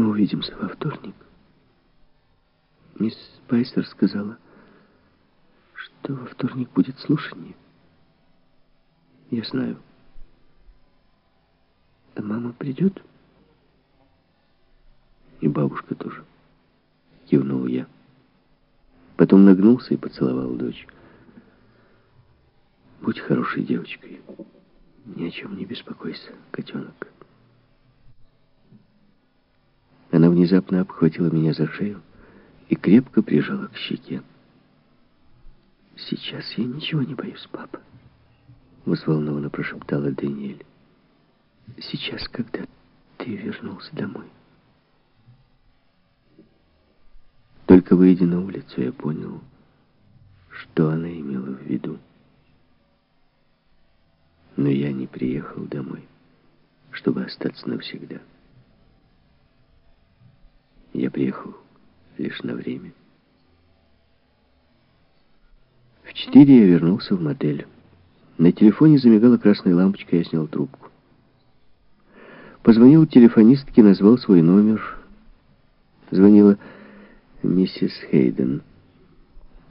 Мы увидимся во вторник. Мисс Спайсер сказала, что во вторник будет слушание. Я знаю. А мама придет? И бабушка тоже. Кивнул я. Потом нагнулся и поцеловал дочь. Будь хорошей девочкой. Ни о чем не беспокойся, котенок. Она внезапно обхватила меня за шею и крепко прижала к щеке. «Сейчас я ничего не боюсь, папа», — взволнованно прошептала Даниэль. «Сейчас, когда ты вернулся домой». Только выйдя на улицу, я понял, что она имела в виду. Но я не приехал домой, чтобы остаться навсегда. Я приехал лишь на время. В четыре я вернулся в мотель. На телефоне замигала красная лампочка, я снял трубку. Позвонил телефонистке, назвал свой номер. Звонила миссис Хейден.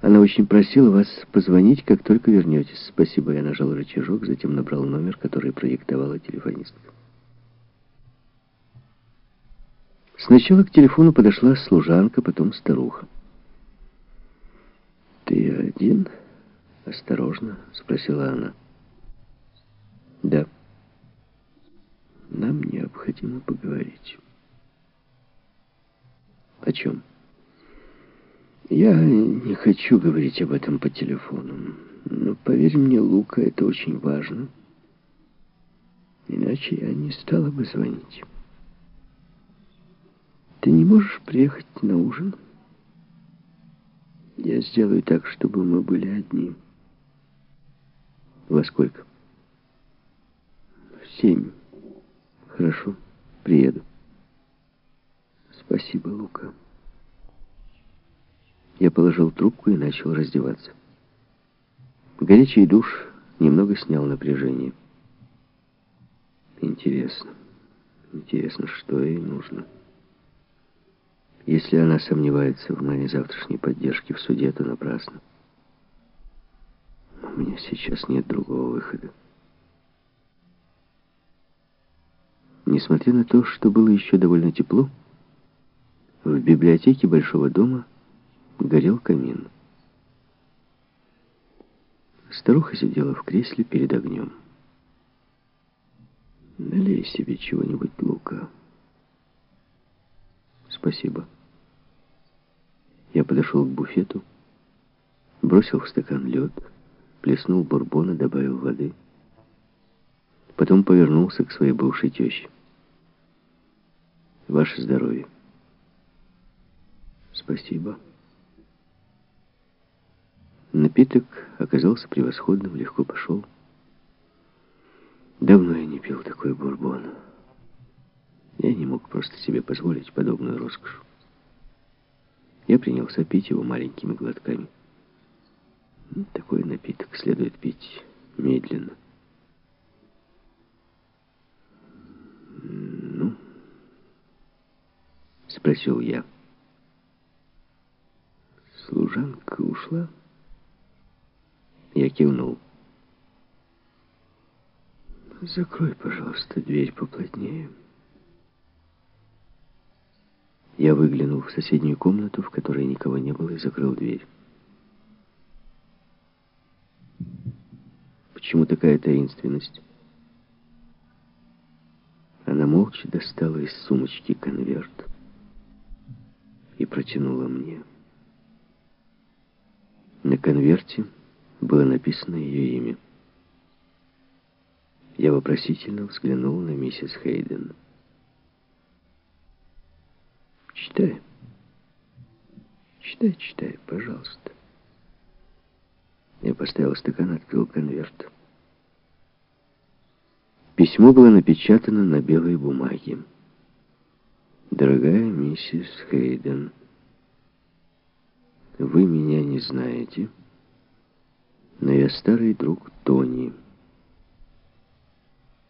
Она очень просила вас позвонить, как только вернетесь. Спасибо, я нажал рычажок, затем набрал номер, который продиктовала телефонистка. Сначала к телефону подошла служанка, потом старуха. «Ты один?» — осторожно спросила она. «Да. Нам необходимо поговорить». «О чем?» «Я не хочу говорить об этом по телефону, но поверь мне, Лука, это очень важно. Иначе я не стала бы звонить». Ты не можешь приехать на ужин? Я сделаю так, чтобы мы были одни. Во сколько? В семь. Хорошо, приеду. Спасибо, Лука. Я положил трубку и начал раздеваться. Горячий душ немного снял напряжение. Интересно, интересно, что ей нужно. Если она сомневается в моей завтрашней поддержке в суде, то напрасно. У меня сейчас нет другого выхода. Несмотря на то, что было еще довольно тепло, в библиотеке большого дома горел камин. Старуха сидела в кресле перед огнем. «Налей себе чего-нибудь, Лука». «Спасибо». Я подошел к буфету, бросил в стакан лед, плеснул бурбона, добавил воды. Потом повернулся к своей бывшей теще. «Ваше здоровье». «Спасибо». Напиток оказался превосходным, легко пошел. Давно я не пил такой бурбон. Я не мог просто себе позволить подобную роскошь. Я принялся пить его маленькими глотками. Ну, такой напиток следует пить медленно. «Ну?» — спросил я. Служанка ушла. Я кивнул. «Закрой, пожалуйста, дверь поплотнее». Я выглянул в соседнюю комнату, в которой никого не было, и закрыл дверь. Почему такая таинственность? Она молча достала из сумочки конверт и протянула мне. На конверте было написано ее имя. Я вопросительно взглянул на миссис Хейден. Читай. Читай, читай, пожалуйста. Я поставил стакан, открыл конверт. Письмо было напечатано на белой бумаге. «Дорогая миссис Хейден, вы меня не знаете, но я старый друг Тони».